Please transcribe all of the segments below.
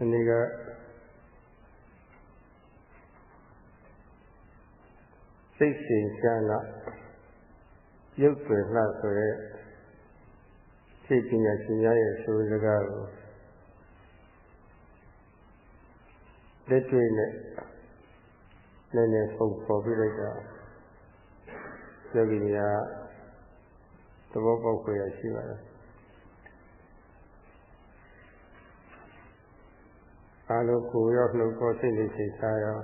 ဒီနေ့ကစိတ်ရှင်ချမ်းသာရုပ်ွယ်လှဆိုတဲ့စိတ်ပညာရှင်များရဲ့ဆိုစကားကိုလက်တွေ့နဲ့နည်းနည်းပုံပေါ်ပြလိုက်တာယောဂီများသဘောပေါက်ခွင့်ရရှိပါတယ် အားလုံးကိုယ်ရောနှုတ်ကိုစိတ်နဲ့စိတ်ထားရော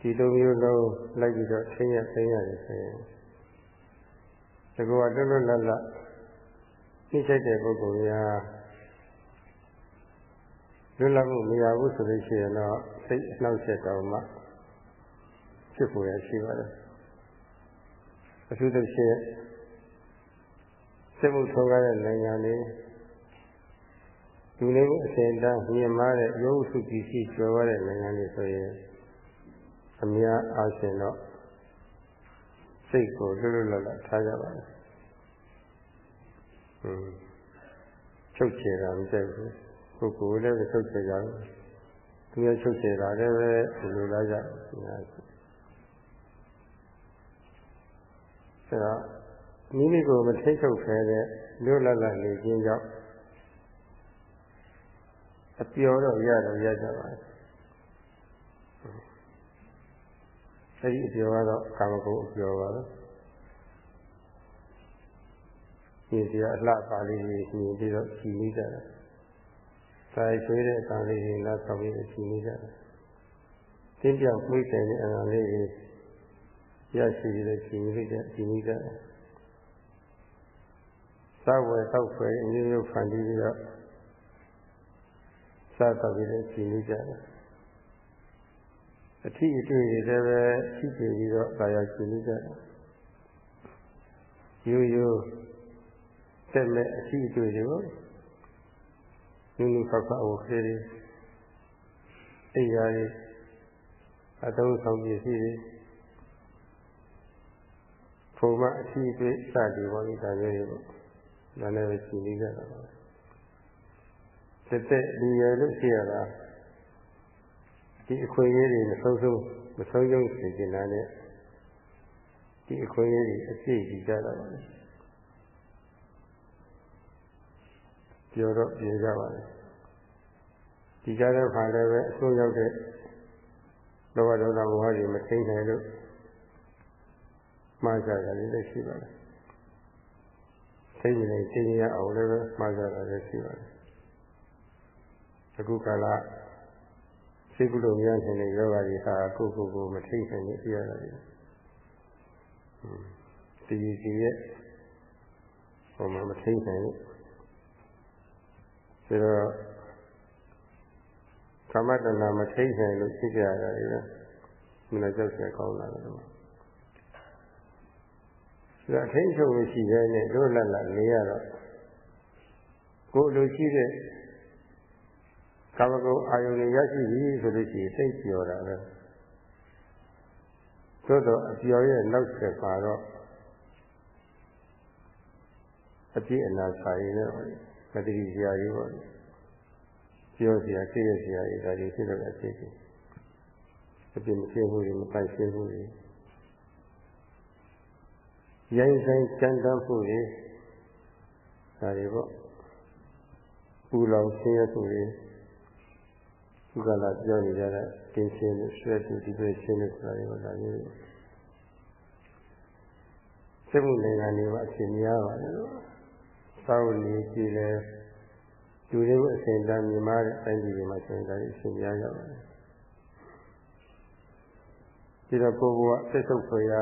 ဒီလိုမျိုးလုံးလိုက်ပြီးတော့ဆင်းရဲဆင်းရတယ်ဆိုရင်ဒီကောတွတ်လွတ်လပ်လပ်သိစိတ်တဲ့ပုဂ္ဂိုလ်များလွတ်လပ်မှုမရဘူးဆိုလို့ရှိရင်တော့စိတ်အနှောက်အယှက်တောင်မှဖြစ်ပေါ်ရရှိပါတယ်အထူးသဖြင့်စစ်မှုထောကားတဲ့နိုင်ငံတွေ လူလေးအစဉ်တန်းမြင်မာတဲ့ရုပ်စုကြည့်ရှိကျော်ရတဲ့နိုင်ငံတွေဆိုရင်အများအားဖြင့်တော့စိတ်ကိုလွတ်လွတ်လပ်လပ်ထားကြပါလားဟင်းချုပ်ချယ်တာမကြိုက်ဘူးကိုယ်ကိုယ်လည်းချုပ်ချယ်ကြတယ်သူရဲ့ချုပ်ချယ်တာလည်းပဲဒီလိုလာကြတယ်အဲတော့မိမိကိုမထိတ်ထုတ်ခဲတဲ့လွတ်လပ်လပ်နေခြင်းကြောင့် အပျော်တော့ရတော့ရကြပါအဲ့ဒီအပျော်ကတော့ကာမဂုဏ်အပျော်ပါပဲဒီစီအလှပါလေးကြီးမြင်ပြီးတော့ကြည်နေကြတယ်။ဒါရွှေတဲ့အတန်လေးတွေနောက်ဆောင်ပြီးကြည်နေကြတယ်။သင်ပြောင်မှုတယ်တဲ့အတန်လေးတွေရရှိပြီးတော့ကြည်နေကြကြည်နေကြတယ်။သဝယ်သောက်ဖွယ်အမျိုးမျိုးဖန်တီးပြီးတော့ စားတော့ပြီးတော့ကြည်နေကြတယ်အထီးအတွေ့တွေလည်းပဲရှိကြပြီးတော့ဒါရောက်ကြည်နေကြတယ်ရိုးရိုးတက်မဲ့အထီးအတွေ့တွေကိုနုနုဖောက်ဖောက်ဝခေးတွေအိယာတွေအသုံးဆောင်ပစ္စည်းတွေပုံမှန်အထီးအတွေ့စသည်ပေါ်ပြီးဒါမျိုးတွေပေါ့ဒါလည်းပဲကြည်နေကြတာပါ တက်တက်လူရလို့ရှိရတာဒီအခွင့်အရေးတွေမဆုံးဆုံးမဆုံးရုံစေချင်တာနဲ့ဒီအခွင့်အရေးတွေအပြည့်ကြီးကြတာပါလေပြောတော့ပြေကြပါလေဒီကြတဲ့ခါလည်းပဲအဆုံးရောက်တဲ့လောဘဒေါသမောဟတွေမထိန်နိုင်လို့မှားကြတာလည်းရှိပါလားသိနေနေသိရအောင်လည်းပဲမှားကြတာလည်းရှိပါလား အခုကာလစိတ်ကုလို့များနေတဲ့ယောဂကြီးဟာကိုယ့်ကိုယ်ကိုမထိနိုင်ဘူးပြရတာလေ။ဒီဒီရဲ့ဟိုမှာမထိနိုင်ဘူး။ဒါတော့ကာမတဏမထိနိုင်လို့ဖြစ်ကြရတာလေ။မနကြောက်ရကောင်းလာတယ်လို့။ဒါအထိန်ချုပ်လို့ရှိတဲ့နဲ့တို့လက်လက်နေရတော့ကိုယ်လိုရှိတဲ့ ကာမဂုဏ်အာယုန်တွေရရှိပြီဆိုလို့ရှိရင်စိတ်ပြောတာပဲသို့တော့အပြောရဲ့နောက်ဆက်ပါတော့အပြည့်အနာစာရည်နဲ့မတိစရာကြီးပေါ့ပြောစရာသိရစရာတွေဒါတွေဖြစ်တော့အဖြစ်ကြီးအပြည့်မရှင်းဘူးတွေမပိုင်ရှင်းဘူးတွေရိုင်းဆိုင်ကြမ်းတမ်းမှုတွေဒါတွေပေါ့ပူလောင်ဆင်းရဲမှုတွေ ခုကလာပြောနေကြတဲ့တင်းရှင်းလို့ဆွဲတူဒီပဲရှင်းလို့ဆိုတာတွေပါဒါမျိုးစိတ်မှုနိုင်ငံတွေမှာအရှင်များပါတယ်လို့သောက်နေကြည့်လဲလူတွေကိုအစဉ်တန်းမြင်မာတဲ့အတိုင်းဒီမှာဆိုရင်ဒါအရှင်များကြပါတယ်ဒီတော့ကိုယ်ကစိတ်ဆုပ်ဖွယ်ရာ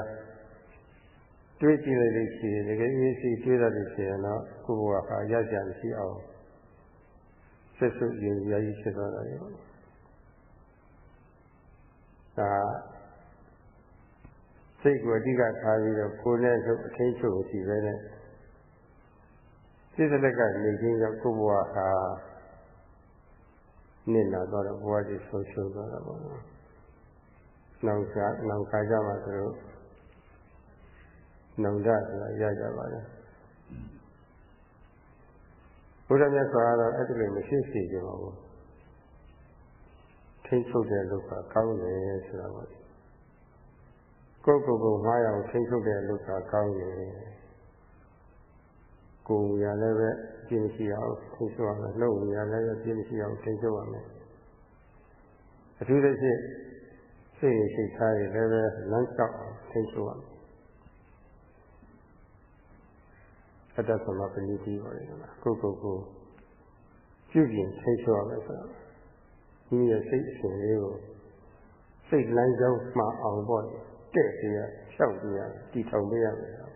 တွေးကြည့်လိုက်လို့ရှိရင်တကယ်အရေးကြီးတွေးရလို့ရှိရင်တော့ကိုယ်ကဟာရကြမရှိအောင်စိတ်ဆုပ်ရင်ရာကြီးဖြစ်သွားတာလေ ဒါစိတ်ကိုအဓိကထားပြီးတော့ကိုယ်နဲ့ဆိုအထိချုပ်ရှိပဲနဲ့စိတ်သက်ကနေခြင်းကြောင့်ကိုယ်ဘဝဟာနစ်နာတော့ဘဝကြီးဆုံးရှုံးသွားတာပေါ့နော်။နောင်ခါနောင်ခါကြမှာဆိုတော့နောင်တဆိုတာရကြပါလေဘုရားမြတ်စွာကတော့အဲ့ဒီလိုမရှိစေကြပါဘူး ထိတ်ချုပ်တဲ့လုပ်ကကောင်းတယ်ဆိုတာပါကိုယ်ကိုယ်ကိုမှားရအောင်ထိတ်ချုပ်တဲ့လုပ်ကကောင်းတယ်ကိုယ်ရလည်းပဲပြင်းရှိအောင်ထိတ်ချုပ်ရမယ်နှုတ်ရလည်းပဲပြင်းရှိအောင်ထိတ်ချုပ်ရမယ်အထူးသဖြင့်စိတ်ရှိထားရလည်းပဲလမ်းလျှောက်အောင်ထိတ်ချုပ်ရမယ်အတ္တသမပဏိတိပါလေကိုယ်ကိုယ်ကိုပြုပြင်ထိတ်ချုပ်ရမယ်ဆိုတော့ ဒီရဲ့စိတ်အရှင်လေးကိုစိတ်လမ်းကြောင်းမှအောင်ပေါ့တဲ့ပြရလျှောက်ပြရတည်ထောင်ပြရမယ်ဒါ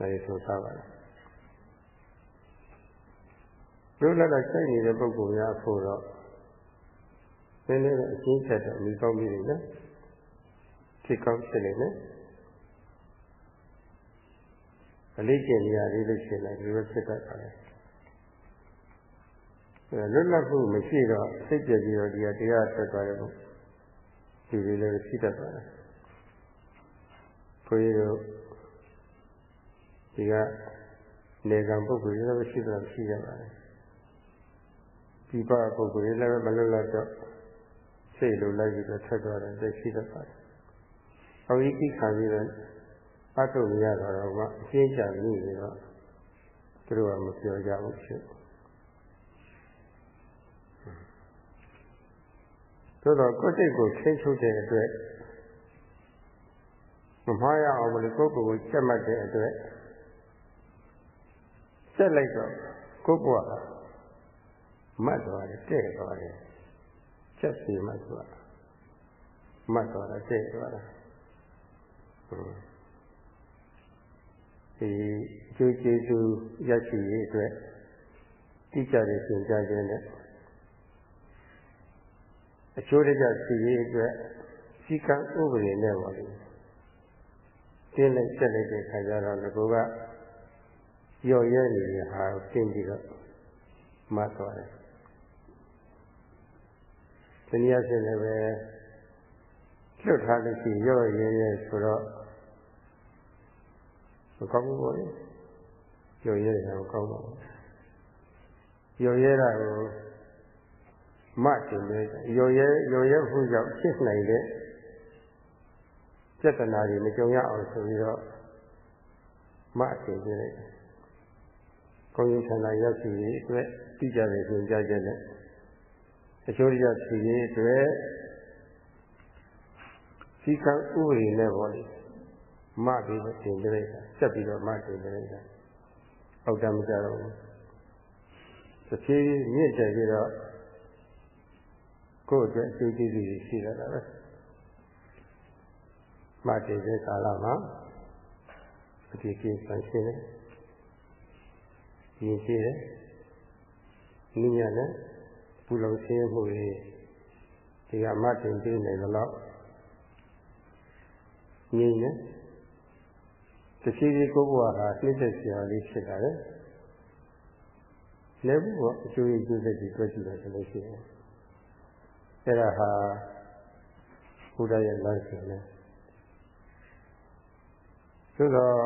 လေးဆိုထားပါလားတို့လည်းတော့စိုက်နေတဲ့ပုဂ္ဂိုလ်များဖို့တော့နည်းနည်းအချင်းချက်တော့အမိကောင်းပြီလေနော်ဖြစ်ကောင်းဖြစ်နေတယ်အလေးကျင်နေရလေးလို့ရှိရင်လည်းဒီလိုဖြစ်တတ်ပါတယ် လွတ်လပ်မှုမရှိတော့စိတ်ပြည့်ပြီးတော့ဒီဟာတရားထွက်သွားတယ်လို့ဒီလိုလည်းရှိတတ်ပါတယ်ခွေးတို့ဒီကနေကံပုဂ္ဂိုလ်တွေလည်းရှိတော့ရှိရပါတယ်ဒီပါပုဂ္ဂိုလ်တွေလည်းမလွတ်လပ်တော့စိတ်လိုလိုက်ပြီးတော့ထွက်သွားတယ်ရှိတတ်ပါတယ်။အော်ဒီခံပြီးတော့အထုပ်ရတာတော့မှအရှင်းချမိနေတော့သူတို့ကမပြောကြဘူးဖြစ်။ သို့တော့ကိုယ်စိတ်ကိုထိန်းချုပ်တဲ့အတွက်မမှားရအောင်လို့ကိုယ့်ကိုယ်ကိုချက်မှတ်တဲ့အတွက်ဆက်လိုက်တော့ကိုယ့်ဘဝမတ်သွားတယ်တဲ့သွားတယ်ချက်စီမှဆိုတာမတ်သွားတာတဲ့သွားတာဒီကျိုးကျေးဇူးရရှိရေးအတွက်တိကျတဲ့သင်ကြားခြင်းနဲ့ အကျိုးတကျစီရေးအတွက်စီကံဥပဒေနဲ့ပါလို့တင်းလိုက်ဆက်လိုက်တဲ့ခါကျတော့ငကိုကရော့ရဲနေတဲ့ဟာကိုတင်းပြီးတော့မှတ်သွားတယ်။တနည်းအားဖြင့်လည်းပဲလွတ်ထားလို့ရှိရော့ရဲရဲဆိုတော့မကောင်းဘူးပေါ့လေ။ရော့ရဲတာမကောင်းပါဘူး။ရော့ရဲတာကို မှတ်တင်တယ်ရော်ရဲရော်ရဲမှုကြောင့်ဖြစ်နိုင်တဲ့ပြဿနာတွေမကြုံရအောင်ဆိုပြီးတော့မှတ်တင်ပြလိုက်။ကိုယ်ရင်ဆန္ဒရရှိရေးအတွက်တိကျတဲ့သင်ကြားချက်နဲ့အကျိုးရရှိရေးအတွက်စီကံဥပဒေနဲ့ပေါ့လေမှတ်ပြီးတော့တင်ပြလိုက်တာဆက်ပြီးတော့မှတ်တင်ပြလိုက်တာအောက်တမကြတော့ဘူး။တစ်ဖြည်းဖြည်းမြင့်တယ်ပြီးတော့ ကိုယ့်အတွက်အကျိုးကျေးဇူးတွေရှိရတာပဲမှတ်တည်တဲ့ကာလမှာအတိအကျဆန်ရှင်းတယ်ရည်ရှိတယ်နည်းညနဲ့ပူလုံရှင်းမှုတွေဒီကမှတ်တင်ပြနေသလောက်ငြိမ့်တယ်တရှိဒီကိုဘဝဟာနှိမ့်သက်စရာလေးဖြစ်လာတယ်လည်းဘုရားအကျိုးကျေးဇူးတွေတွေ့ကြည့်တယ်ဆိုလို့ရှိရင် အဲ့ဒါဟာဘုရားရဲ့လမ်းစဉ်နဲ့သို့တော့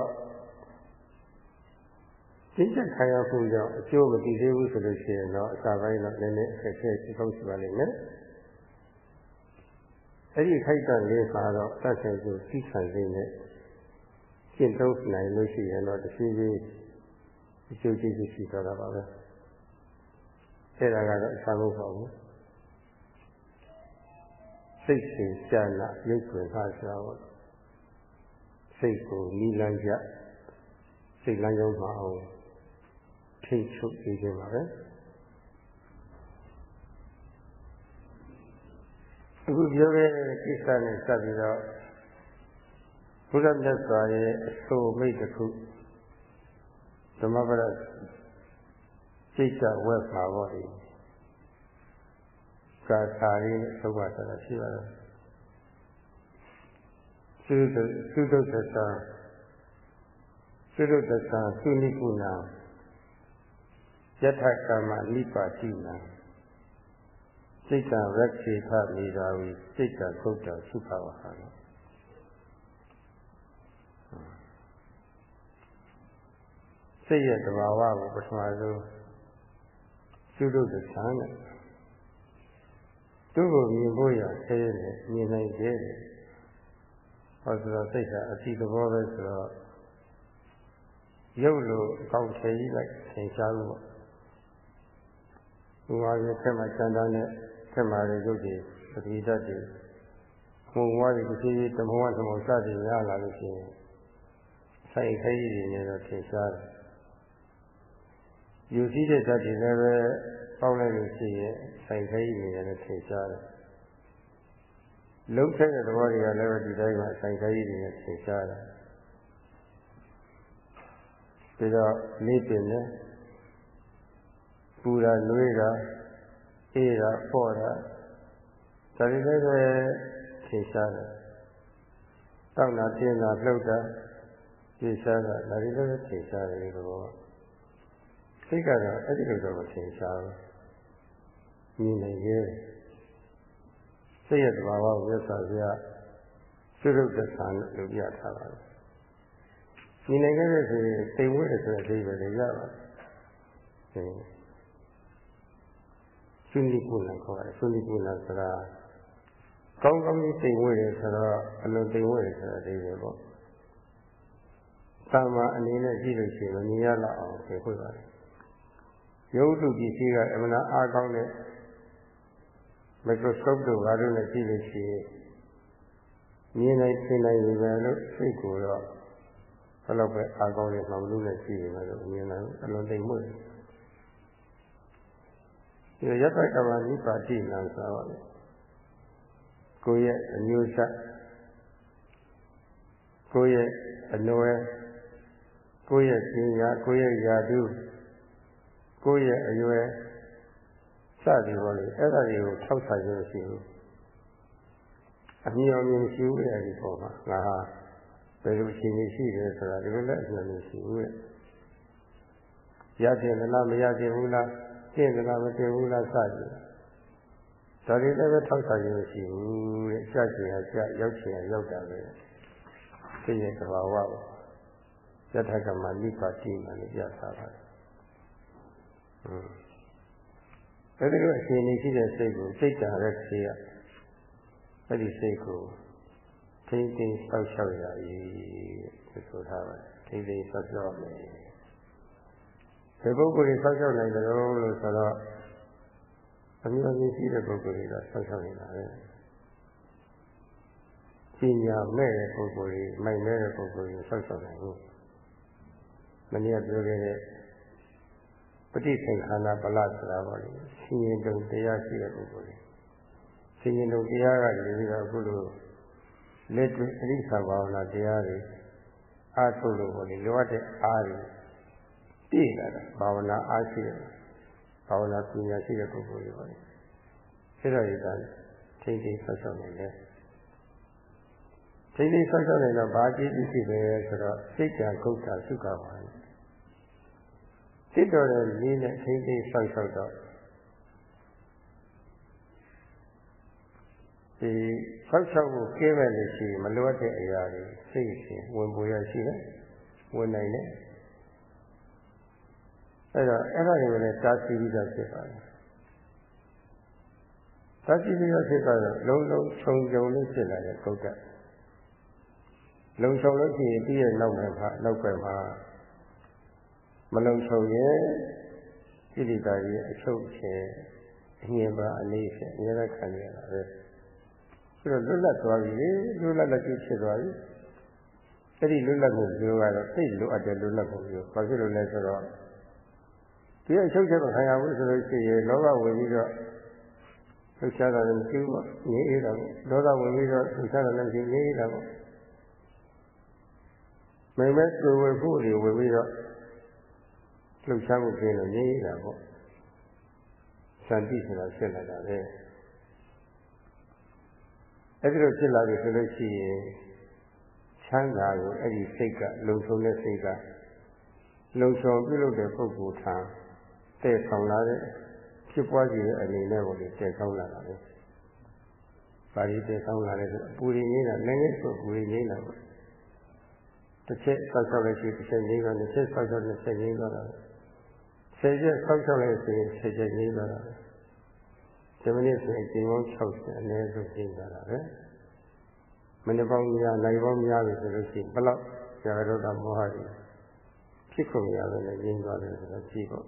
ကျင့်ကြံခံရမှုကြောင့်အကျိုးမတည်သေးဘူးဆိုလို့ရှိရင်တော့အစာပိုင်းတော့နည်းနည်းအခက်အခဲရှိကောင်းရှိပါလိမ့်မယ်အဲ့ဒီခိုက်တန်လေးမှာတော့တတ်ဆိုင်ကိုသိခံနေနဲ့ကျင့်သုံးနိုင်လို့ရှိရင်တော့တစ်ဖြည်းဖြည်းအကျိုးကျေးဇူးရှိသွားတာပါပဲအဲ့ဒါကတော့အစာမဟုတ်ပါဘူး စိတ်ရှင်ရှာနာရုပ်ွယ်ထားရှာပေါ့စိတ်ကိုနီးလန်းကြစိတ်လမ်းကြောင်းမှာအောင်ထိတ်ချုပ်နေကြပါပဲအခုပြောခဲ့တဲ့ကိစ္စနဲ့စပ်ပြီးတော့ဘုရားမြတ်စွာရဲ့အဆိုမိတ်တစ်ခုဓမ္မပဒစိတ်ကဝက်ပါပေါ့လေ ကာသာရင်းသုဘဆိုတာရှိပါတယ်သုဒသုဒ္ဓသသသုဒ္ဓသသသုနိကုဏယထကမ္မနိပါတိနာစိတ်ကရက္ခေသမိသာဝိစိတ်ကသုဒ္ဓသုခဝဟာစိတ်ရဲ့တဘာဝကိုပထမဆုံးရှုလို့သံတဲ့ သူ့ကိုမြင်ဖို့ရဆဲတယ်မြင်နိုင်တယ်ဟောဆိုတော့စိတ်ကအတိသဘောပဲဆိုတော့ရုပ်လိုအကောင့်ထည့်ကြီးလိုက်သင်ရှားလို့ပေါ့ဒီမှာရခက်မှစံတန်းနဲ့ခက်မှတဲ့ရုပ်တွေပတိတတ်တွေမှုံဝါးတွေတစ်စီးတမောသမုံစသည်ရလာလို့ရှိရင်ဆိုင်ခိုင်းတွေနဲ့တော့ထင်ရှားတယ် ယူစည်းတဲ့ဓာတ်တွေလည်းပဲပေါက်လိုက်လို့ရှိရင်ဆိုင်ခိုင်းတွေနဲ့လည်းထင်ရှားတယ်လုံးဆက်တဲ့သဘောတွေကလည်းပဲဒီတိုင်းမှာဆိုင်ခိုင်းတွေနဲ့ထင်ရှားတယ်ပြီးတော့လေးပင်နဲ့ပူတာနှွေးတာအေးတာပေါ့တာဒါတွေလည်းပဲထင်ရှားတယ်တောက်တာပြင်းတာလှုပ်တာထင်ရှားတာဒါတွေလည်းထင်ရှားတယ်ဒီလို စိတ်ကတော့အဲ့ဒီလိုတော့မထင်ရှားဘူးမြင်နေရဲ့စိတ်ရဲ့သဘာဝကိုမြတ်စွာဘုရားသုရုပ်တသံလို့ပြထားပါတယ်မြင်နေခဲ့တဲ့ဆိုရင်တိမ်ဝဲဆိုတဲ့အဓိပ္ပာယ်တွေရပါတယ်သုနိကုလခေါ်တယ်သုနိကုလဆိုတာကောင်းကောင်းကြီးတိမ်ဝဲတယ်ဆိုတော့အလုံးတိမ်ဝဲတယ်ဆိုတာအဓိပ္ပာယ်ပေါ့သာမအနေနဲ့ကြည့်လို့ရှိရင်မမြင်ရတော့အောင်ပြေခွေပါတယ် ရုပ်တုပစ္စည်းကအမှန်အားကောင်းတဲ့ microscope တို့ဘာလို့လဲကြည့်လို့ရှိရင်မြင်နိုင်သင်နိုင်ပြီပဲလို့စိတ်ကိုတော့ဘယ်တော့ပဲအားကောင်းတဲ့မှမလို့နဲ့ကြည့်ရင်လည်းမြင်နိုင်အလုံးသိမ့်မှုတယ်ဒီရတ္တကမ္မနိပါတိနံဆိုတော့ကိုယ့်ရဲ့အမျိုးဆက်ကိုယ့်ရဲ့အနွယ်ကိုယ့်ရဲ့ပညာကိုယ့်ရဲ့ယာတု ကိုယ့်ရဲ့အရွယ်စသည်ပေါ်လေအဲ့ဒါတွေကိုထောက်ဆိုင်လို့ရှိဘူးအမြင်အမြင်ရှိဘူးအဲ့ဒီပေါ်မှာငါဟာဘယ်လိုအချိန်ကြီးရှိတယ်ဆိုတာဒီလိုလည်းအမြင်မရှိဘူးတဲ့ရတဲ့လားမရတဲ့ဘူးလားကျင့်သလားမကျင့်ဘူးလားစသည်ဒါတွေလည်းပဲထောက်ဆိုင်လို့ရှိဘူးတဲ့စချင်ရစရောက်ချင်ရရောက်တာပဲသိရဲ့သဘာဝပေါ့ယထာကမနိပါတိမှလည်းပြထားပါတယ် အဲဒီလိုအရှင်နေရှိတဲ့စိတ်ကိုစိတ်ကြတဲ့ခေရအဲ့ဒီစိတ်ကိုထိမ့်သိမ်းဆောက်ရှောက်ရည်ဆိုထားပါတယ်ထိမ့်သိမ်းဆောက်ရှောက်မယ်ဒီပုဂ္ဂိုလ်တွေဆောက်ရှောက်နိုင်တယ်လို့ဆိုတော့အမျိုးမျိုးရှိတဲ့ပုဂ္ဂိုလ်တွေကဆောက်ရှောက်နေတာပဲပညာမဲ့တဲ့ပုဂ္ဂိုလ်တွေမိုက်မဲ့တဲ့ပုဂ္ဂိုလ်တွေဆောက်ရှောက်နိုင်ဘူးမနေ့ကပြောခဲ့တဲ့ ပฏิသင်္ခါရပလဆိုတာပေါ့လေရှင်ရင်တုံတရားရှိတဲ့ပုဂ္ဂိုလ်တွေရှင်ရင်တုံတရားကနေပြီးတော့အခုလိုလက်တွေ့အရိသဘာဝနာတရားတွေအားထုတ်လို့ပေါ့လေလိုအပ်တဲ့အားတွေပြည့်လာတာဘာဝနာအားရှိတယ်ဘာဝနာပညာရှိတဲ့ပုဂ္ဂိုလ်တွေပေါ့လေအဲ့ဒါတွေကထိတ်ထိတ်ဆောက်ရှောက်နေတယ်ထိတ်ထိတ်ဆောက်ရှောက်နေတော့ဘာကြည့်ကြည့်ရှိတယ်ဆိုတော့စိတ်ကဂုတ်တာသုခပါလေစိ တ်တော်တဲ့လေးနဲ့ထိတ်ထိတ်ဆောက်ရှောက်တော့ဒီဆောက်ရှောက်ဖို့ကဲမဲ့လို့ရှိရင်မလိုအပ်တဲ့အရာတွေစိတ်ရှင်ဝင်ပေါ်ရရှိတယ်ဝင်နိုင်တယ်အဲ့တော့အဲ့ဒါတွေလည်းတားဆီးပြီးသားဖြစ်ပါတယ်တားဆီးပြီးသားဖြစ်တော့လုံးလုံးခြုံခြုံလေးဖြစ်လာတဲ့ကုတ်ကလုံခြုံလို့ရှိရင်ပြီးရဲ့နောက်မှာနောက်ပဲမှာ မလုံခြုံရင်ဣတိတာကြီးအချုပ်ချေအငြင်းပါအနေဖြင့်အများကြီးခံရတာပဲဆိုတော့လွတ်လပ်သွားပြီလွတ်လပ်လက်ကြီးဖြစ်သွားပြီအဲ့ဒီလွတ်လပ်မှုမျိုးကတော့သိလိုအပ်တဲ့လွတ်လပ်မှုမျိုးဘာဖြစ်လို့လဲဆိုတော့ဒီအချုပ်ချက်မခံရဘူးဆိုလို့ရှိရင်လောဘဝင်ပြီးတော့လှုပ်ရှားတာလည်းမရှိဘူးငြိအေးတာပေါ့ဒေါသဝင်ပြီးတော့လှုပ်ရှားတာလည်းမရှိငြိအေးတာပေါ့မိမဲကိုယ်ဝေဖို့တွေဝင်ပြီးတော့ လှုပ်ရှားမှုပြင်းလို့ငြိအေးတာပေါ့စံတိဆိုတာဖြစ်လာတာပဲအဲ့ဒီလိုဖြစ်လာပြီဆိုလို့ရှိရင်ချမ်းသာကိုအဲ့ဒီစိတ်ကလုံဆုံးတဲ့စိတ်ကလုံဆောင်ပြုလုပ်တဲ့ပုဂ္ဂိုလ်ထံတည်ဆောင်လာတဲ့ဖြစ်ပွားကြတဲ့အနေနဲ့ကိုတည်ဆောင်လာတာပဲ။ပါဠိတည်ဆောင်လာတဲ့ဆိုအပူရင်းနေတာလည်းလည်းဆိုပူရင်းနေတာပေါ့။တစ်ချက်ဆောက်ဆောက်လိုက်ရှိတစ်ချက်ငြိမ်းတော့တစ်ချက်ဆောက်ဆောက်တစ်ချက်ငြိမ်းတော့တာ။ဆ ဆယ်ချက်ဆောက်ရှောက်လိုက်ဆိုရင်ဆယ်ချက်ရေးသွားတာပဲဒီမိနစ်ဆိုရင်အချိန်ပေါင်း60အနည်းဆုံးရေးသွားတာပဲမိနစ်ပေါင်းများနိုင်ပေါင်းများပြီဆိုလို့ရှိရင်ဘယ်လောက်ဇာရောဒမောဟကြီးဖြစ်ကုန်ရပဲလေရင်းသွားတယ်ဆိုတော့ကြည့်ပေါ့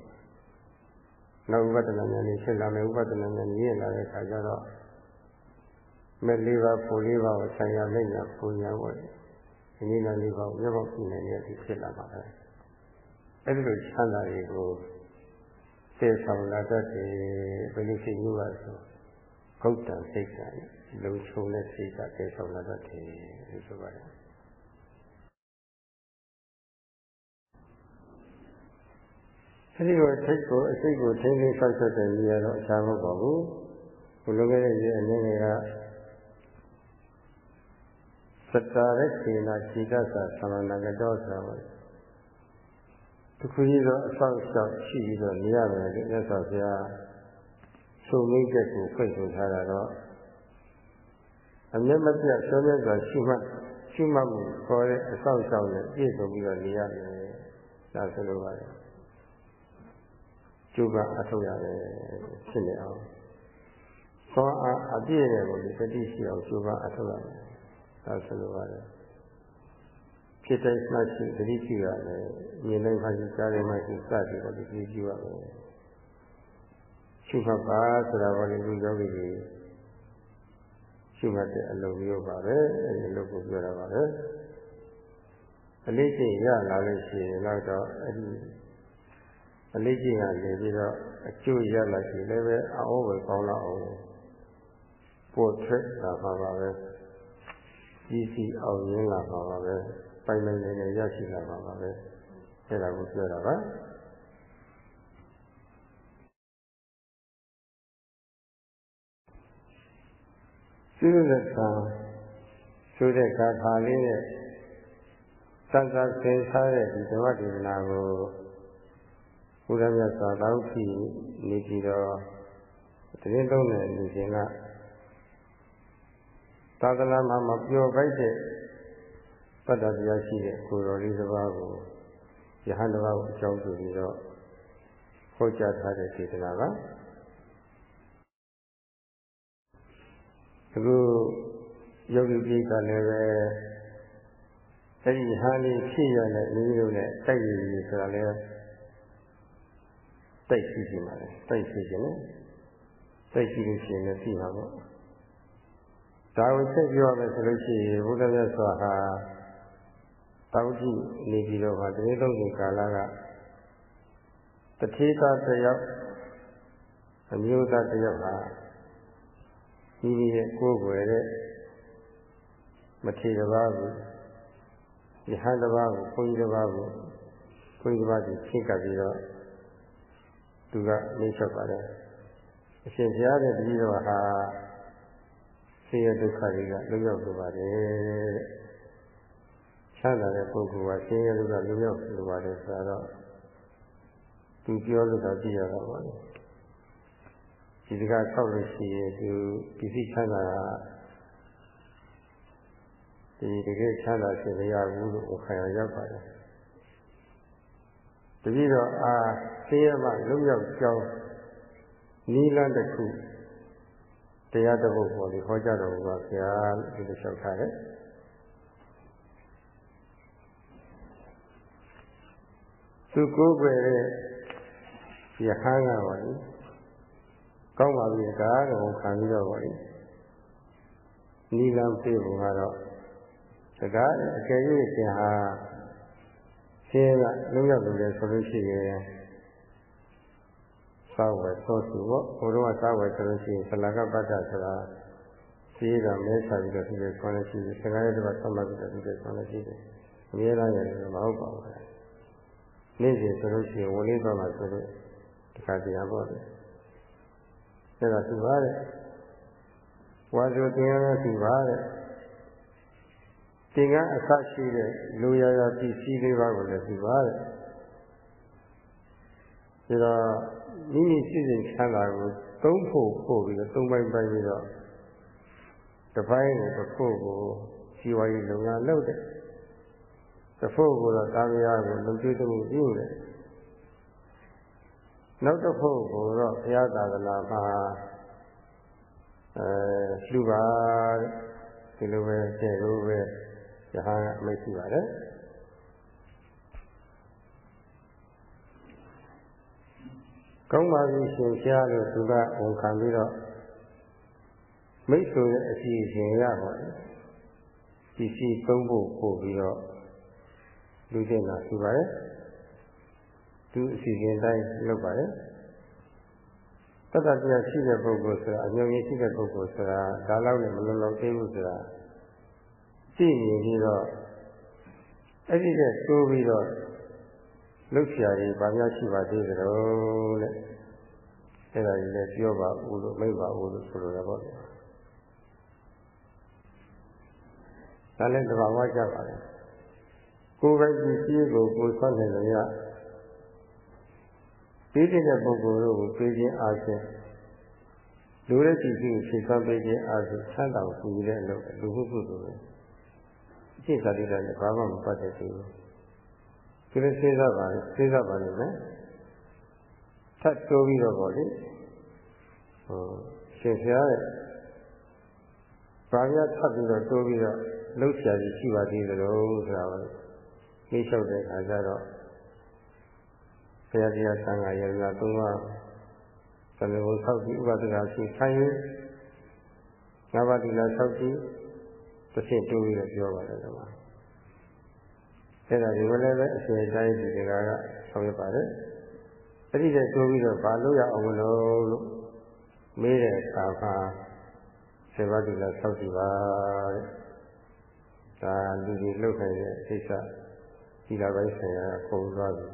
နောက်ဥပဒနာဉာဏ်ကြီးဖြစ်လာမယ်ဥပဒနာဉာဏ်ကြီးရလာတဲ့အခါကျတော့မဲ့လေးပါးပုံလေးပါးကိုဆိုင်ရာလက်ညာပုံညာပေါ့ဒီနည်းနာလေးပါးကိုမျက်မှောက်ကြည့်နိုင်တဲ့အထိဖြစ်လာမှာပဲအဲ့ဒီလိုချမ်းသာတွေကို စေဆောင်လာတတ်တယ်ဘယ်လိုရှိမျိုးပါဆိုဂုတ်တံစိတ်ကလုံချုံတဲ့စိတ်ကစေဆောင်လာတတ်တယ်လို့ဆိုပါတယ်အဲဒီလိုစိတ်ကိုအစိတ်ကိုထိန်းသိမ်းဆောက်ရှောက်တဲ့နေရာတော့အခြားမဟုတ်ပါဘူးဘုလိုခဲ့တဲ့ရဲ့အနေနဲ့ကသတ္တာရခေနာခြေတ္တသာသမဏဂတောဆိုတာပါ တခုကြီးတော့အဆောက်အအုံရှိပြီးတော့နေရမယ်လို့မြတ်စွာဘုရားဆိုမိချက်ကိုဖွင့်ဆိုထားတာတော့အမျက်မပြတ်ဆွေးနွေးစွာရှိမှရှိမှမှုခေါ်တဲ့အဆောက်အအုံနဲ့ပြည့်စုံပြီးတော့နေရမယ်ဒါဆိုလိုပါတယ်ကျုပ်ကအထောက်ရတယ်ဖြစ်နေအောင်သောအားအပြည့်နဲ့ကိုဒီတတိရှိအောင်ကျုပ်ကအထောက်ရတယ်ဒါဆိုလိုပါတယ် ဖြစ်တိုင်းမှရှိတတိရှိရတယ်မြင်တိုင်းမှရှိကြားတိုင်းမှရှိစသည်တော့ဒီကြည့်ရမယ်ရှုမှတ်ပါဆိုတာကလည်းလူယောဂီတွေရှုမှတ်တဲ့အလုပ်မျိုးပါပဲအဲဒီအလုပ်ကိုပြောတာပါပဲအလေးချိန်ရလာလို့ရှိရင်တော့အဲ့ဒီအလေးချိန်ကနေပြီးတော့အကျိုးရလာရှိလည်းပဲအောဝယ်ကောင်းတော့အောင်ပို့ထွက်လာပါပါပဲကြီးစီအောင်ရင်းလာပါပါပဲ ပိုင်ပိုင်နေနေရရှိလာပါပါပဲအဲ့ဒါကိုပြောတာပါသုရကံဆိုတဲ့ကာထာလေးနဲ့သံဃာဆင်ထားတဲ့ဒီဓမ္မဒေသနာကိုဘုရားမြတ်စွာဘုရားဖြစ်နေပြီးတော့တရင်သုံးတဲ့လူရှင်ကသာသနာမှာမပြောပိုက်တဲ့ ပတ္တတရားရှိတဲ့ကိုတော်လေးတစ်ပါးကိုယဟန်တစ်ပါးကိုအကြောင်းပြုပြီးတော့ဟောကြားထားတဲ့ဒေသနာပါအခုယောဂီပိကလည်းပဲအဲ့ဒီဟာလေးဖြစ်ရတဲ့လူမျိုးနဲ့တိုက်ရည်ဆိုတာလည်းတိုက်ရှိရှိမှာလေတိုက်ရှိရှိနဲ့တိုက်ရှိလို့ရှိရင်လည်းပြီးပါပေါ့ဒါကိုဆက်ပြောရမယ်ဆိုလို့ရှိရင်ဘုရားမြတ်စွာဟာ တောက်ကြည့်နေပြီးတော့ဗာတတိလုံးကိုကာလကတထေသားတစ်ယောက်အမျိုးသားတစ်ယောက်ဟာမိမိရဲ့ကိုယ်ွယ်တဲ့မထေရဘာကိုယဟန်တစ်ပါးကိုဘုန်းကြီးတစ်ပါးကိုဘုန်းကြီးတစ်ပါးကိုဖြင့်ကပ်ပြီးတော့သူကမိတ်ဆက်ပါတယ်အရှင်ဘုရားရဲ့တတိတော်ဟာဆင်းရဲဒုက္ခတွေကလွတ်ရောက်လိုပါတယ်တဲ့ ချမ်းသာတဲ့ပုဂ္ဂိုလ်ကဆင်းရဲဒုက္ခလွတ်ရောက်လိုပါတယ်ဆိုတော့သူပြောလို့တော့ကြည့်ရတာပါလေဒီတကားဆောက်လို့ရှိရင်သူပစ္စည်းချမ်းသာဒီတကယ်ချမ်းသာရှင်မရဘူးလို့ခံရရောက်ပါတယ်တတိတော့အာဆင်းရဲမှလွတ်ရောက်ကြောင်းနီလန်းတစ်ခုတရားတစ်ပုဒ်ပေါ်ပြီးဟောကြားတော်မူပါဗျာဒီလိုလျှောက်ထားတယ် သူကိုယ်ွယ်တဲ့ယဟန်ကပါလေကောင်းပါပြီကားတော့ခံပြီးတော့ပါလေနီလန်းပြေပုံကတော့တကားအကယ်၍ရှင်ဟာဆင်းရဲကလုံးရောက်လို့ဆိုလို့ရှိရင်စာဝယ်သောစုပေါ့ဘုရားစာဝယ်ဆိုလို့ရှိရင်သလကပတ္တဆိုတာရှိရမဲချပြီးတော့ဒီလိုဆွမ်းနေရှိတယ်သံဃာရဲ့တပတ်ဆက်မှတ်ပြီးတော့ဒီလိုဆွမ်းနေရှိတယ်အများအားရတယ်မဟုတ်ပါဘူး နေ့စဉ်ဆိုလို့ရှိရင်ဝင်လေးသွားမှဆိုလို့ဒီခါတရားပေါ့တယ်အဲ့ဒါသူပါတဲ့ဝါဆိုတင်ရတဲ့သူပါတဲ့တင်ကအဆရှိတဲ့လူရရပစ္စည်းလေးပါကိုလည်းသူပါတဲ့ဒါတော့မိမိစိစိချမ်းသာကိုသုံးဖို့ပို့ပြီးတော့သုံးပိုင်းပိုင်းပြီးတော့တစ်ပိုင်းကိုတစ်ဖို့ကိုဇီဝရေးလုပ်ငန်းလုပ်တဲ့ တစ်ဖို့ကိုတော့တာမယာကိုလုံကျွေးမှုပြုတယ်နောက်တစ်ဖို့ကိုတော့ဘုရားသာသနာမှာအဲလှူပါဒီလိုပဲကျဲလို့ပဲယဟန်ကအမိတ်ရှိပါတယ်ကောင်းပါပြီရှင်ရှားလို့သူကဝန်ခံပြီးတော့မိတ်ဆွေရဲ့အစီအစဉ်ရပါတယ်ဒီစီသုံးဖို့ပို့ပြီးတော့ လူကျင်တာရှိပါတယ်သူအစီအစဉ်တိုင်းလုပ်ပါတယ်တတတရားရှိတဲ့ပုဂ္ဂိုလ်ဆိုတာအညုံကြီးရှိတဲ့ပုဂ္ဂိုလ်ဆိုတာဒါလောက်နဲ့မလုံလောက်သေးဘူးဆိုတာသိမြင်ပြီးတော့အဲ့ဒီကတိုးပြီးတော့လှုပ်ရှားရေးဗာများရှိပါသေးတယ်လို့တဲ့အဲ့ဒါကြီးလည်းပြောပါဦးလို့မိပါဦးလို့ဆိုလိုရပါ့ဒါလည်းတဘာဝကြပါလေ ကိုယ်ပဲကြည့်ကြည့်ကိုကိုယ်ဆွနိုင်လို့ရပြီးတဲ့ပုဂ္ဂိုလ်တို့ကိုပြေးခြင်းအားဖြင့်လူရဲ့ကြည့်ကြည့်ဖြည့်ဆွပေးခြင်းအားဖြင့်ဆန်းတောင်ပူတဲ့အလုပ်လူမှုကုသိုလ်ပဲအရှိသာတိတယ်ဘာမှမပတ်သက်သေးဘူးဒီလိုစဉ်းစားပါလေစဉ်းစားပါလိမ့်မယ်ထပ်တိုးပြီးတော့ပေါ့လေဟိုရှင်ဖျားရဲ့ဘာများထပ်ပြီးတော့တိုးပြီးတော့လှုပ်ရှားကြီးရှိပါသေးတယ်လို့ဆိုတာ ကိုသိလျှောက်တဲ့အခါကျတော့ဘုရားတရားသံဃာယရနာသုံးပါးသမဘုံဆောက်ပြီးဥပဒနာရှိဆိုင်ရင်ငါးပါးဒီလာဆောက်ပြီးတစ်ချက်တိုးပြီးတော့ပြောပါတယ်ကွာအဲ့ဒါဒီလိုလည်းပဲအရှင်တိုင်းဒီကကဆောင်ရွက်ပါတယ်အဲ့ဒီတဲ့တိုးပြီးတော့ဘာလို့ရအောင်လို့လို့မေးတဲ့အခါမှာဆေဘတိလာဆောက်ကြည့်ပါတဲ့ဒါလူတွေလှုပ်ခိုင်းတဲ့ကိစ္စ ဒီလာပိုင်းဆိုင်ရာပုံသွားပြီ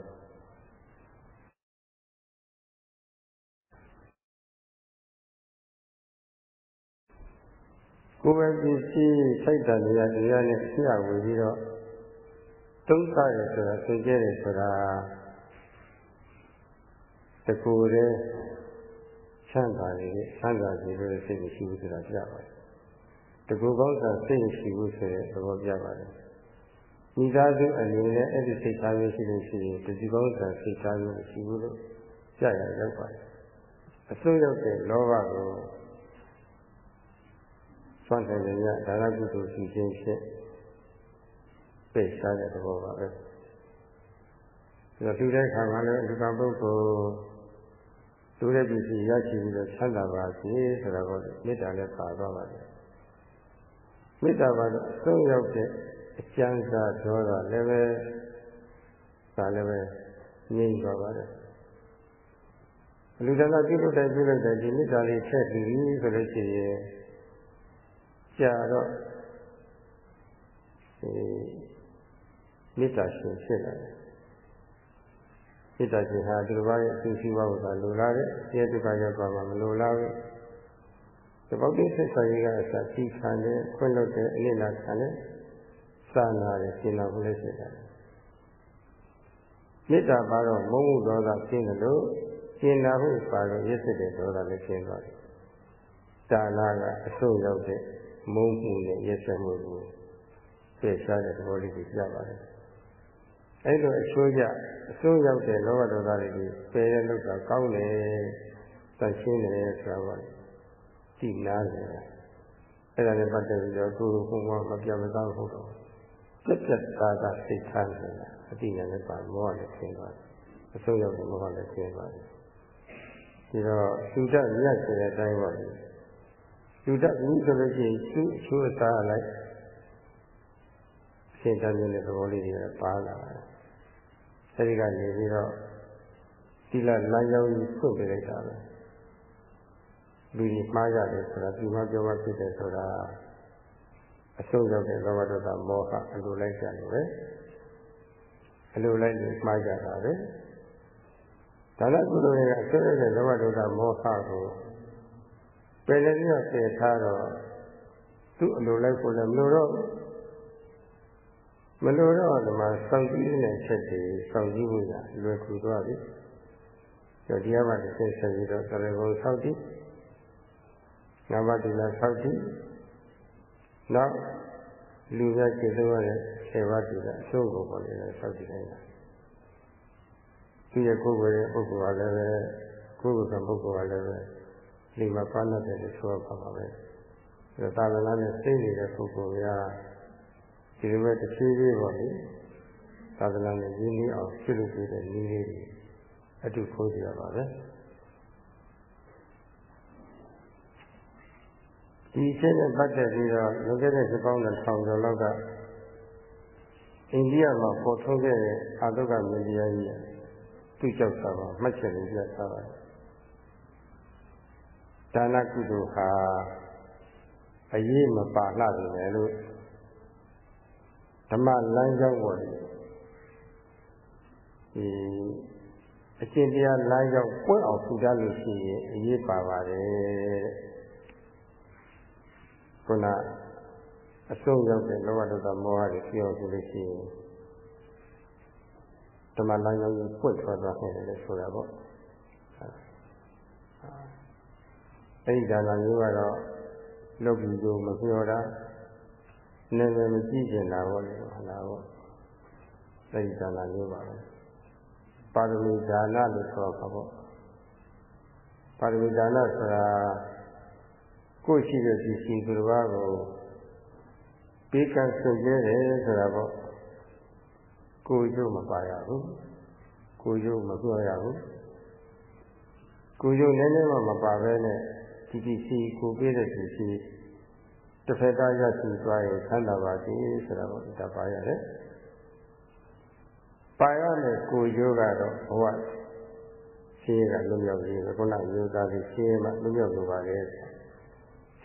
ကိုယ်ပဲပစ္စည်းထိုက်တန်တရားတရားနဲ့ဆရာဝင်ပြီးတော့သုံးစားရဆိုတာသိကြတယ်ဆိုတာတကူတဲ့ချမ်းသာနေချမ်းသာစေလို့စိတ်မရှိဘူးဆိုတာပြပါတယ်တကူကောင်းတာစိတ်မရှိဘူးဆိုတဲ့သဘောပြပါတယ် မိသားစုအနေနဲ့အဲ့ဒီစိတ်ထားမျိုးရှိလို့ရှိရင်တကူကောင်းတာစိတ်ထားမျိုးမရှိဘူးလို့ပြရရောက်ပါတယ်အစိုးရောက်တဲ့လောဘကိုဆွမ်းတယ်ရဒါနကုသိုလ်ရှိခြင်းဖြင့်ပိတ်ရှားတဲ့သဘောပါပဲဒါသူတဲ့ခါကလည်းဒီကပုဂ္ဂိုလ်သူတဲ့ပစ္စည်းရရှိပြီးတော့ချမ်းသာပါစေဆိုတာကိုမေတ္တာနဲ့ပါတော့ပါတယ်မေတ္တာပါတော့အဆုံးရောက်တဲ့ အကျဉ်းစားဒေါသလည်းပဲဒါလည်းပဲငြိမ့်သွားပါတယ်လူတကာပြုလုပ်တဲ့ပြုလုပ်တဲ့ဒီမေတ္တာလေးထည့်ပြီးဆိုလို့ရှိရင်ကြာတော့ဒီမေတ္တာရှင်ဖြစ်လာတယ်မေတ္တာရှင်ဟာဒီလိုပါရဲ့အကျိုးရှိပါ့တာလိုလားတဲ့ကျေဒုက္ခရောက်ပါမှမလိုလားဘူးဒီပေါက်တိဆက်ဆံရေးကအစစီခံတယ်ခွင့်လွတ်တယ်အနစ်နာခံတယ် စာနာတယ်ရှင်းလာဖို့လည်းရှိတယ်မေတ္တာပါတော့မုန်းမှုဒေါသရှင်းတယ်လို့ရှင်းလာဖို့ပါတော့ရစ်စစ်တဲ့ဒေါသလည်းရှင်းသွားတယ်ဒါနာကအဆုံးရောက်တဲ့မုန်းမှုနဲ့ရက်ဆက်မှုကိုပြည့်ရှားတဲ့သဘောလေးကိုပြပါတယ်။အဲ့လိုအချိုးကြအစိုးရောက်တဲ့လောဘဒေါသတွေပယ်ရလို့ကကောင်းတယ်။သန့်ရှင်းတယ်ဆိုတာပါ။ဒီနာတယ်။အဲ့ဒါနဲ့ပတ်သက်ပြီးတော့ကိုယ်ကိုယ်ကမပြတ်မသားဟုတ်တော့ ပြက်ပြက်သားသားစိတ်ထားနေတာအတိညာနဲ့ပါမောလည်းခင်းသွားတယ်။အစိုးရောက်တဲ့မောဟလည်းခင်းသွားတယ်။ဒီတော့သုဒ္ဓမြတ်ဆိုတဲ့အတိုင်းပါလေ။လူတတ်ဘူးဆိုလို့ရှိရင်သူ့အချိုးအစားလိုက်အရှင်းတမ်းတဲ့သဘောလေးတွေပါလာတယ်။အဲဒီကနေပြီးတော့ဒီလလမ်းကြောင်းကြီးဖွင့်ပေးလိုက်တာပဲ။လူကြီးမှားရတယ်ဆိုတာဒီမှာပြောမှဖြစ်တယ်ဆိုတာ အဆုံးရောက်တဲ့လောဘဒေါသမောဟအလိုလိုက်ကြလို့ပဲ။အလိုလိုက်နေမှားကြတာပဲ။ဒါနကုသိုလ်တွေကအဆုံးရောက်တဲ့လောဘဒေါသမောဟကိုပယ်လည်းပြပယ်ထားတော့သူ့အလိုလိုက်ကိုလည်းမလိုတော့မလိုတော့ဒီမှာစောင့်ကြည့်နေတဲ့ချက်တွေစောင့်ကြည့်ဖို့ကလွယ်ကူသွားပြီ။ကြောတရားမှတစ်ဆက်ဆက်ပြီးတော့သရေဘုံဆောက်တည်နမတိလာဆောက်တည် နောက်လူများကျေဆုံးရတဲ့ဆေဝတိလာအဆုံးကိုပေါ်နေတဲ့ဆောက်တည်နေတာသူရဲ့ကိုယ်ကိုယ်ရဲ့ပုဂ္ဂိုလ်ကလည်းပဲကိုယ်ကိုယ်ကပုဂ္ဂိုလ်ကလည်းပဲဒီမှာပါဏတ်တယ်လို့ဆိုရပါပါပဲအဲဒါသာသနာနဲ့သိနေတဲ့ပုဂ္ဂိုလ်များဒီလိုပဲတစ်ဖြည်းဖြည်းပေါ့လေသာသနာနဲ့ရင်းနှီးအောင်ပြုလုပ်ပေးတဲ့နည်းလေးတွေအတူခိုးကြရပါပဲ ဒီအချက်နဲ့ပတ်သက်ပြီးတော့လွန်ခဲ့တဲ့စပေါင်းနဲ့ထောင်ကျော်လောက်ကအိန္ဒိယမှာပေါ်ထုတ်ခဲ့တဲ့အာတုကမင်းတရားကြီးသူ့ကြောက်တာပါမှတ်ချက်လေးပြထားပါတယ်ဒါနကုသိုလ်ဟာအရေးမပါလှတယ်လေလို့ဓမ္မလမ်းကြောင်းပေါ်ဒီအကျင့်တရားလမ်းကြောင်းပွင့်အောင်ထူထားလို့ရှိရင်အရေးပါပါတယ် ခုနအဆုံးရောက်တဲ့လောဘဒေါသမောဟတွေပြောဆိုလို့ရှိရင်ဓမ္မလမ်းကြောင်းကိုပွင့်ထွက်သွားခဲ့တယ်လို့ဆိုတာပေါ့အဲဒီဒါနမျိုးကတော့လုတ်ပြီးကိုမပြောတာနည်းနည်းမကြည့်ကျင်တာပေါ့လေဟုတ်လားပေါ့အဲဒီဒါနမျိုးပါပဲပါရမီဒါနလို့ဆိုတော့ပေါ့ပါရမီဒါနဆိုတာ ကိုယ်ရှိတဲ့ဒီရှိသူတစ်ပါးကိုပေးကမ်းဆွကြဲတယ်ဆိုတာပေါ့ကိုယ်ကျိုးမပါရဘူးကိုယ်ကျိုးမပြောရဘူးကိုယ်ကျိုးနည်းနည်းမှမပါဘဲနဲ့ဒီဒီစီကိုပေးတဲ့ဒီစီတစ်ဖက်သားရရှိသွားရင်ဆန္ဒပါစေဆိုတာပေါ့ဒါပါရတယ်ပါရမယ်ကိုယ်ကျိုးကတော့ဘဝရှင်းကလွတ်မြောက်ရေးခုနရိုးသားပြီးရှင်းမှလွတ်မြောက်လို့ပါလေ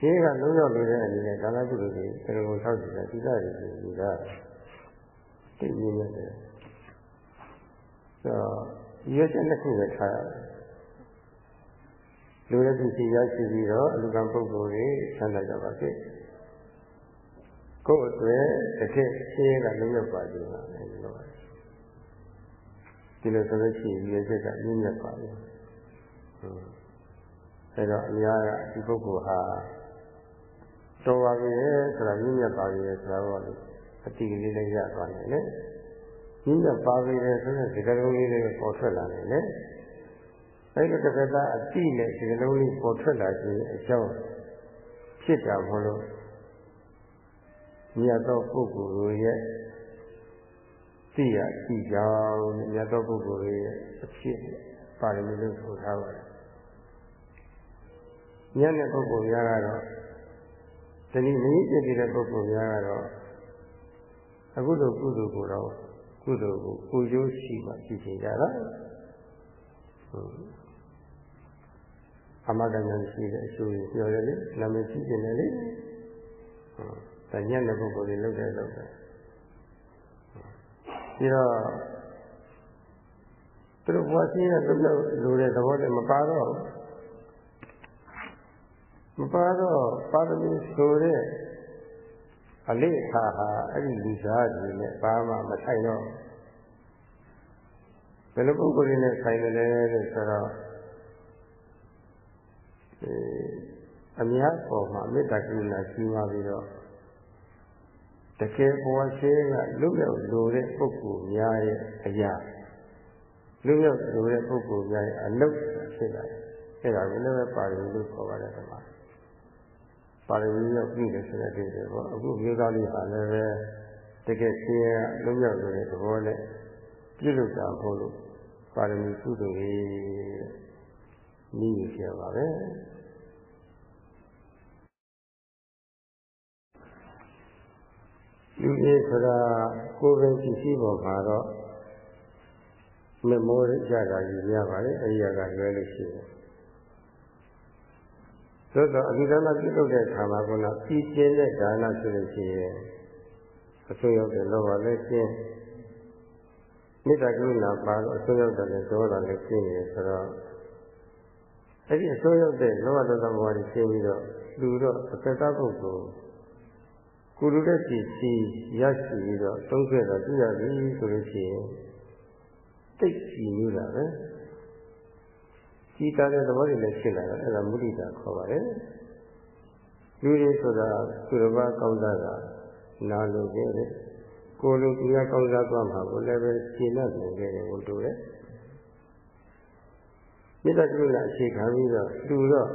ရှင်းကလုံးရောက်နေတဲ့အနေနဲ့ဒါနကုသိုလ်တွေဘယ်လိုဆောက်ကြည့်လဲဒီသားတွေဒီသားသိရင်းနေတယ်ဆိုတော့ဒီရချက်နှစ်ခုပဲထားရတယ်လူရဲ့သူစီရရှိပြီးတော့အလူကံပုဂ္ဂိုလ်တွေဆန္ဒကြပါစေကိုယ်အတွက်တစ်ခေတ်ရှင်းကလုံးရောက်ပါစေပါအဲဒီလိုပါဒီလိုဆိုလို့ရှိရင်ဒီရချက်ကမြင့်မြတ်ပါလေအဲတော့အများကဒီပုဂ္ဂိုလ်ဟာ တော်ပါပြီဆိုတာမြင့်မြတ်ပါပြီဆိုတာတော့အတိကလေးလေးရသွားတယ်လေမြင့်မြတ်ပါပြီဆိုတဲ့ဒီကလုံးလေးတွေပေါ်ထွက်လာတယ်လေအဲဒီတစ်ခါသားအတိနဲ့ဒီကလုံးလေးပေါ်ထွက်လာခြင်းအကြောင်းဖြစ်တာမလို့မြတ်သောပုဂ္ဂိုလ်တို့ရဲ့သိရသိကြောင်းမြတ်သောပုဂ္ဂိုလ်ရဲ့အဖြစ်ပါရမီလို့ဆိုထားပါတယ်။ဉာဏ်တဲ့ပုဂ္ဂိုလ်များကတော့ တနည်းနည်းပြည့်တဲ့ပုဂ္ဂိုလ်များကတော့အခုလိုကုသိုလ်ကိုတော့ကုသိုလ်ကိုကိုကျိုးရှိမှဖြစ်နေကြတာအမကဉာဏ်ရှိတဲ့အကျိုးကိုပြောရလေနာမည်ရှိနေတယ်လေဒါညံ့တဲ့ပုဂ္ဂိုလ်တွေလုပ်တဲ့လုပ်တယ်ပြီးတော့သူတို့ဘဝရှိတဲ့လုပ်လို့လိုတဲ့သဘောတည်းမပါတော့ မပါတော့ပါရမီဆိုတဲ့အလေးအခါဟာအဲ့ဒီလူသားတွေနဲ့ဘာမှမဆိုင်တော့ဘယ်လိုပုဂ္ဂိုလ်တွေနဲ့ဆိုင်တယ်လဲလို့ဆိုတော့အဲအများပေါ်မှာမေတ္တာကရုဏာရှိမှပြီးတော့တကယ်ဘဝရှိကလူရောက်လိုတဲ့ပုဂ္ဂိုလ်များရဲ့အရာလူရောက်လိုတဲ့ပုဂ္ဂိုလ်များရဲ့အလုပ်ဖြစ်လာတယ်အဲ့ဒါကိုလည်းပါရမီလို့ခေါ်ပါတယ်ကွာ ပါရမီရောက်ပြီတယ်ဆိုတဲ့အိတွေပေါ့အခုမျိုးသားလေးဟာလည်းပဲတကယ်ရှင်ရလုံးရောက်နေတဲ့သဘောနဲ့ပြုလုပ်တာဟုတ်လို့ပါရမီကုသိုလ်ကြီးနည်းရပါပဲလူကြီးဆိုတာကိုယ်ပဲကြည့်ရှိပေါ်မှာတော့မမောကြတာကြီးများပါလေအဲဒီကလွဲလို့ရှိတယ် သို့တော့အလူဒါနပြုလုပ်တဲ့အခါမှာကပြီးကျင်းတဲ့ဒါနဆိုလို့ရှိရင်အဆွေရောက်တဲ့လောဘလည်းကျင်းမေတ္တာကရုဏာပါတော့အဆွေရောက်တဲ့ဒေါသလည်းကျင်းနေဆိုတော့အဲ့ဒီအဆွေရောက်တဲ့လောဘဒေါသမောဟတွေကျင်းပြီးတော့လူတော့အသက်သားပုဂ္ဂိုလ်ကိုလူတဲ့စီစီရရှိပြီးတော့သုံးခဲ့တာတွေ့ရပြီဆိုလို့ရှိရင်တိတ်ကြည့်နေတာပဲ ကြီးတာတဲ့သဘောတွေလည်းဖြစ်လာတယ်အဲ့ဒါမုဒိတာခေါ်ပါတယ်လူတွေဆိုတာသူတစ်ပါးကောင်းစားတာနာလို့ခဲ့တယ်ကိုလိုသူရကောင်းစားသွားမှာကိုလည်းပဲရှင်းတတ်နေခဲ့တယ်ဘုတို့ရဲ့မေတ္တာကရုဏာအခြေခံပြီးတော့တူတော့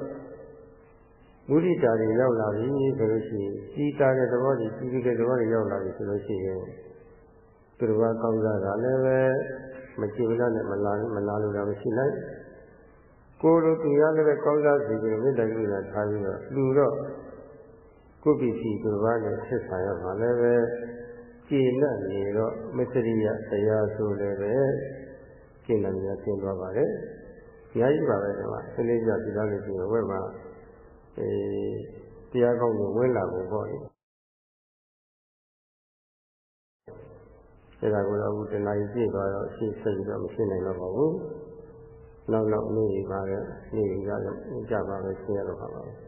မုဒိတာတွေရောက်လာပြီဆိုလို့ရှိရင်ကြီးတာတဲ့သဘောကြီးကြီးကြီးတဲ့သဘောတွေရောက်လာပြီဆိုလို့ရှိရင်သူတော်ဘာကောင်းစားတာလည်းပဲမကြည့်လို့နဲ့မလာမလာလို့တော့မရှိနိုင် ကိုယ်လိုသူရလည်းပဲကောင်းစားစီပြီးမေတ္တာကရုဏာထားပြီးတော့လူတော့ကိုယ့်ပစ္စည်းသူတော်ဘာနဲ့ဆက်ဆံရမှာလည်းပဲကျေနပ်နေတော့မစ္စရိယတရားဆိုလည်းပဲကျေနပ်နေရဆင်းသွားပါတယ်။အများကြီးပါပဲဒီမှာဆင်းလေးကြပြီးသားလို့ရှိရင်ဝက်မှာအဲတရားကောင်းကိုဝင်လာဖို့ပေါ့လေ။အဲဒါကိုတော့အခုတဏှာကြီးပြည့်သွားတော့အရှိဆက်ပြီးတော့မရှင်းနိုင်တော့ပါဘူး။ နောက်နောက်နေ့ပါတဲ့နေ့ကလည်းကြပါပဲရှင်းရတော့ပါပါ။